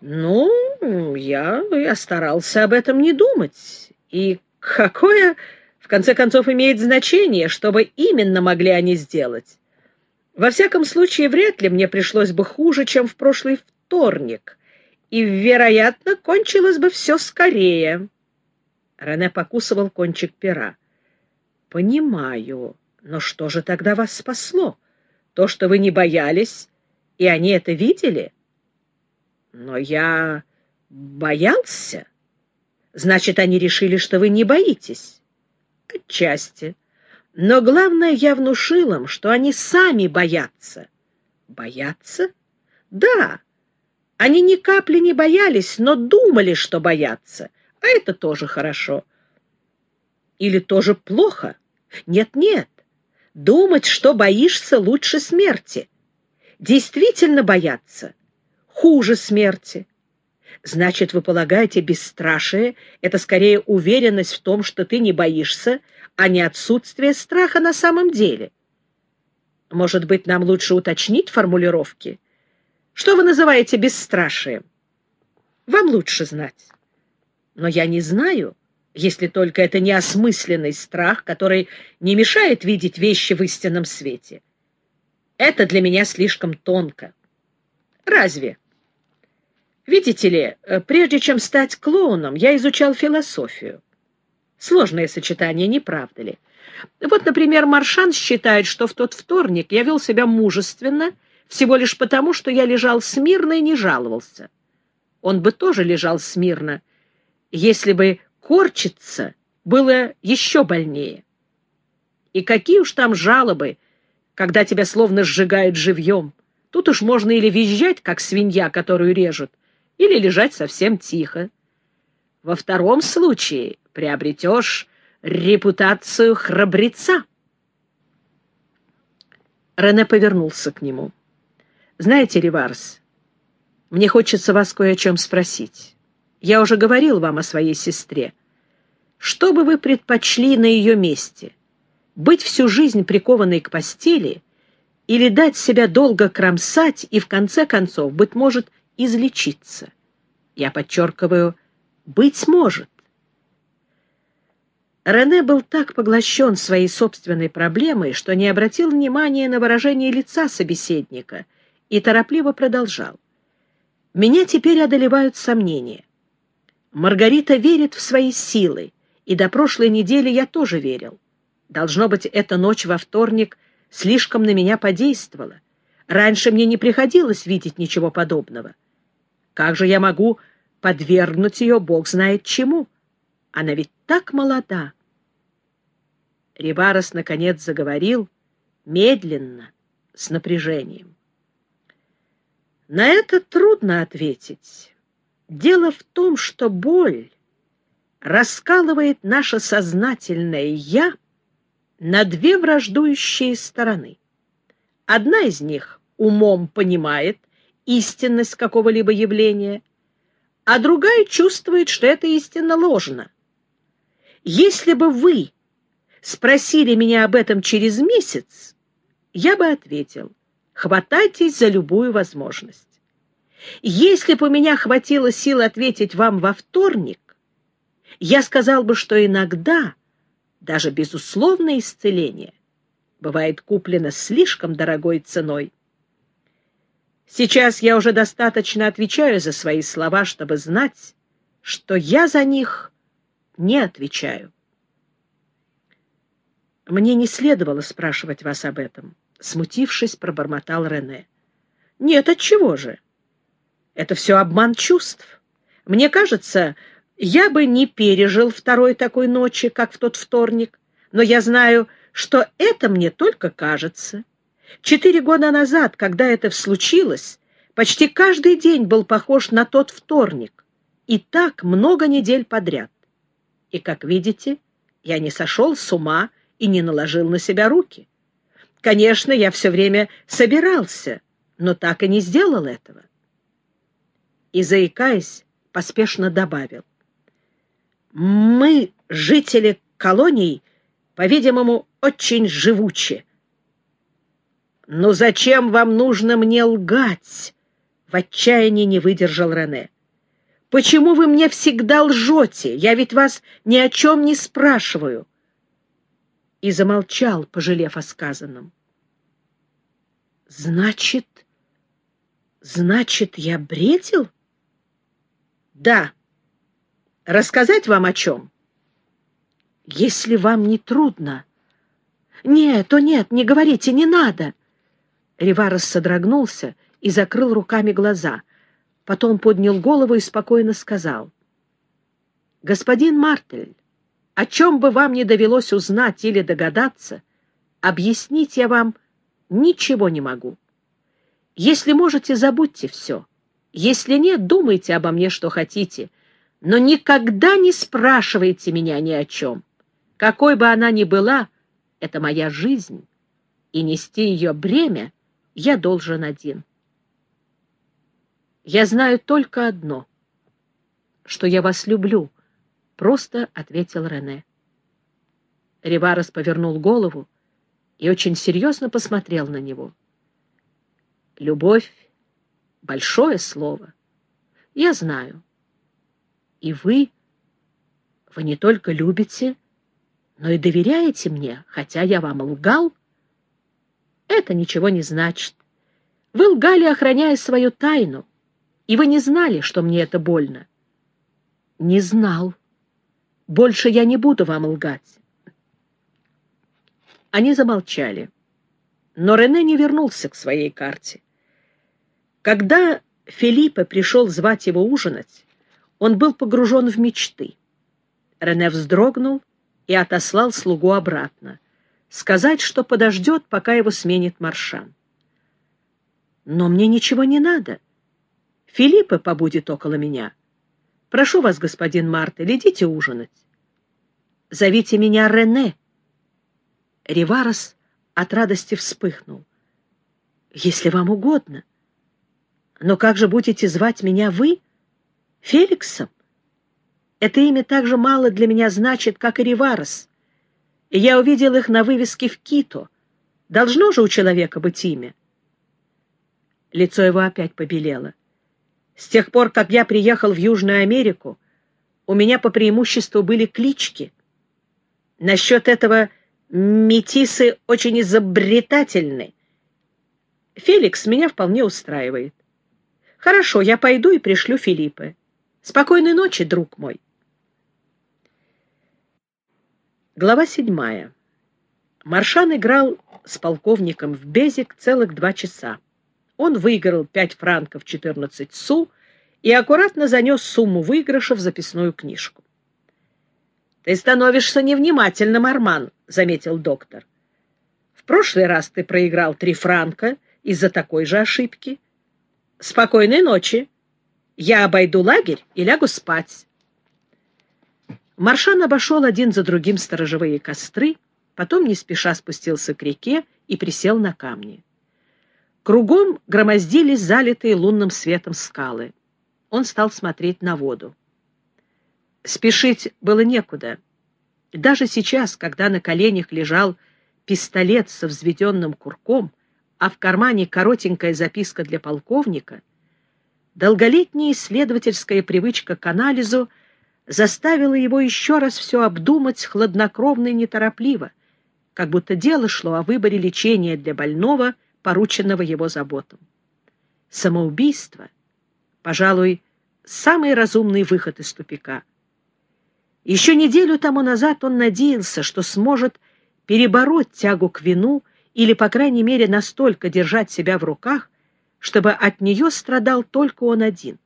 Ну, я, я старался об этом не думать. И какое, в конце концов, имеет значение, чтобы именно могли они сделать? Во всяком случае, вряд ли мне пришлось бы хуже, чем в прошлый вторник, и, вероятно, кончилось бы все скорее. Рене покусывал кончик пера. «Понимаю, но что же тогда вас спасло? То, что вы не боялись, и они это видели?» Но я боялся. Значит, они решили, что вы не боитесь. Отчасти. Но главное, я внушил им, что они сами боятся. Боятся? Да. Они ни капли не боялись, но думали, что боятся. А это тоже хорошо. Или тоже плохо? Нет-нет. Думать, что боишься, лучше смерти. Действительно бояться хуже смерти. Значит, вы полагаете, бесстрашие — это скорее уверенность в том, что ты не боишься, а не отсутствие страха на самом деле. Может быть, нам лучше уточнить формулировки? Что вы называете бесстрашием? Вам лучше знать. Но я не знаю, если только это не осмысленный страх, который не мешает видеть вещи в истинном свете. Это для меня слишком тонко. Разве? Видите ли, э, прежде чем стать клоуном, я изучал философию. Сложное сочетание, не правда ли? Вот, например, Маршан считает, что в тот вторник я вел себя мужественно, всего лишь потому, что я лежал смирно и не жаловался. Он бы тоже лежал смирно, если бы корчиться было еще больнее. И какие уж там жалобы, когда тебя словно сжигают живьем. Тут уж можно или визжать, как свинья, которую режут, или лежать совсем тихо. Во втором случае приобретешь репутацию храбреца. Рене повернулся к нему. «Знаете, Риварс, мне хочется вас кое о чем спросить. Я уже говорил вам о своей сестре. Что бы вы предпочли на ее месте? Быть всю жизнь прикованной к постели или дать себя долго кромсать и, в конце концов, быть может, излечиться. Я подчеркиваю, быть может. Рене был так поглощен своей собственной проблемой, что не обратил внимания на выражение лица собеседника и торопливо продолжал. «Меня теперь одолевают сомнения. Маргарита верит в свои силы, и до прошлой недели я тоже верил. Должно быть, эта ночь во вторник слишком на меня подействовала. Раньше мне не приходилось видеть ничего подобного. Как же я могу подвергнуть ее бог знает чему? Она ведь так молода. Рибарос, наконец, заговорил медленно, с напряжением. На это трудно ответить. Дело в том, что боль раскалывает наше сознательное «я» на две враждующие стороны. Одна из них умом понимает, истинность какого-либо явления, а другая чувствует, что это истинно ложно. Если бы вы спросили меня об этом через месяц, я бы ответил, хватайтесь за любую возможность. Если бы у меня хватило сил ответить вам во вторник, я сказал бы, что иногда даже безусловное исцеление бывает куплено слишком дорогой ценой. Сейчас я уже достаточно отвечаю за свои слова, чтобы знать, что я за них не отвечаю. Мне не следовало спрашивать вас об этом, смутившись, пробормотал Рене. Нет, от чего же? Это все обман чувств. Мне кажется, я бы не пережил второй такой ночи, как в тот вторник, но я знаю, что это мне только кажется. Четыре года назад, когда это случилось, почти каждый день был похож на тот вторник, и так много недель подряд. И, как видите, я не сошел с ума и не наложил на себя руки. Конечно, я все время собирался, но так и не сделал этого. И, заикаясь, поспешно добавил. Мы, жители колоний, по-видимому, очень живучи. «Но зачем вам нужно мне лгать?» — В отчаянии не выдержал Рене. «Почему вы мне всегда лжете? Я ведь вас ни о чем не спрашиваю!» И замолчал, пожалев о сказанном. «Значит, значит, я бредил?» «Да. Рассказать вам о чем?» «Если вам не трудно...» «Нет, то нет, не говорите, не надо!» Риварес содрогнулся и закрыл руками глаза. Потом поднял голову и спокойно сказал. «Господин Мартель, о чем бы вам не довелось узнать или догадаться, объяснить я вам ничего не могу. Если можете, забудьте все. Если нет, думайте обо мне, что хотите, но никогда не спрашивайте меня ни о чем. Какой бы она ни была, это моя жизнь, и нести ее бремя я должен один. Я знаю только одно, что я вас люблю, — просто ответил Рене. Риварес повернул голову и очень серьезно посмотрел на него. Любовь — большое слово. Я знаю. И вы, вы не только любите, но и доверяете мне, хотя я вам лгал. Это ничего не значит. Вы лгали, охраняя свою тайну. И вы не знали, что мне это больно? Не знал. Больше я не буду вам лгать. Они замолчали. Но Рене не вернулся к своей карте. Когда Филиппа пришел звать его ужинать, он был погружен в мечты. Рене вздрогнул и отослал слугу обратно, сказать, что подождет, пока его сменит маршан. «Но мне ничего не надо», Филиппа побудет около меня. Прошу вас, господин Мартель, идите ужинать. Зовите меня Рене. Риварос от радости вспыхнул. Если вам угодно. Но как же будете звать меня вы? Феликсом? Это имя так же мало для меня значит, как и Риварос. Я увидел их на вывеске в Кито. Должно же у человека быть имя. Лицо его опять побелело. С тех пор, как я приехал в Южную Америку, у меня по преимуществу были клички. Насчет этого метисы очень изобретательны. Феликс меня вполне устраивает. Хорошо, я пойду и пришлю Филиппа. Спокойной ночи, друг мой. Глава седьмая. Маршан играл с полковником в Безик целых два часа. Он выиграл 5 франков 14 су и аккуратно занес сумму выигрыша в записную книжку. «Ты становишься невнимательным, Арман», — заметил доктор. «В прошлый раз ты проиграл три франка из-за такой же ошибки. Спокойной ночи. Я обойду лагерь и лягу спать». Маршан обошел один за другим сторожевые костры, потом не спеша спустился к реке и присел на камни. Кругом громоздились залитые лунным светом скалы. Он стал смотреть на воду. Спешить было некуда. Даже сейчас, когда на коленях лежал пистолет со взведенным курком, а в кармане коротенькая записка для полковника, долголетняя исследовательская привычка к анализу заставила его еще раз все обдумать хладнокровно и неторопливо, как будто дело шло о выборе лечения для больного — порученного его заботам. Самоубийство, пожалуй, самый разумный выход из тупика. Еще неделю тому назад он надеялся, что сможет перебороть тягу к вину или, по крайней мере, настолько держать себя в руках, чтобы от нее страдал только он один.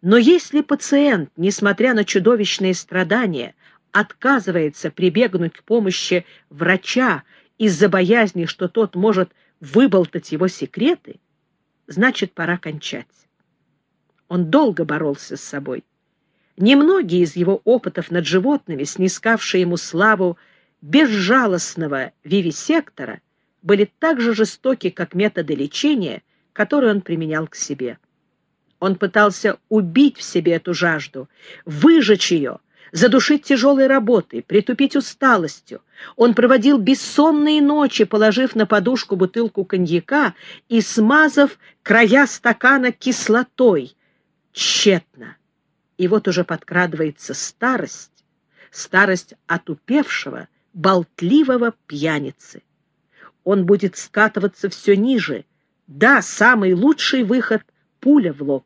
Но если пациент, несмотря на чудовищные страдания, отказывается прибегнуть к помощи врача из-за боязни, что тот может выболтать его секреты, значит, пора кончать. Он долго боролся с собой. Немногие из его опытов над животными, снискавшие ему славу безжалостного вивисектора, были так же жестоки, как методы лечения, которые он применял к себе. Он пытался убить в себе эту жажду, выжечь ее, задушить тяжелой работой, притупить усталостью. Он проводил бессонные ночи, положив на подушку бутылку коньяка и смазав края стакана кислотой. Тщетно. И вот уже подкрадывается старость, старость отупевшего, болтливого пьяницы. Он будет скатываться все ниже. Да, самый лучший выход — пуля в лоб.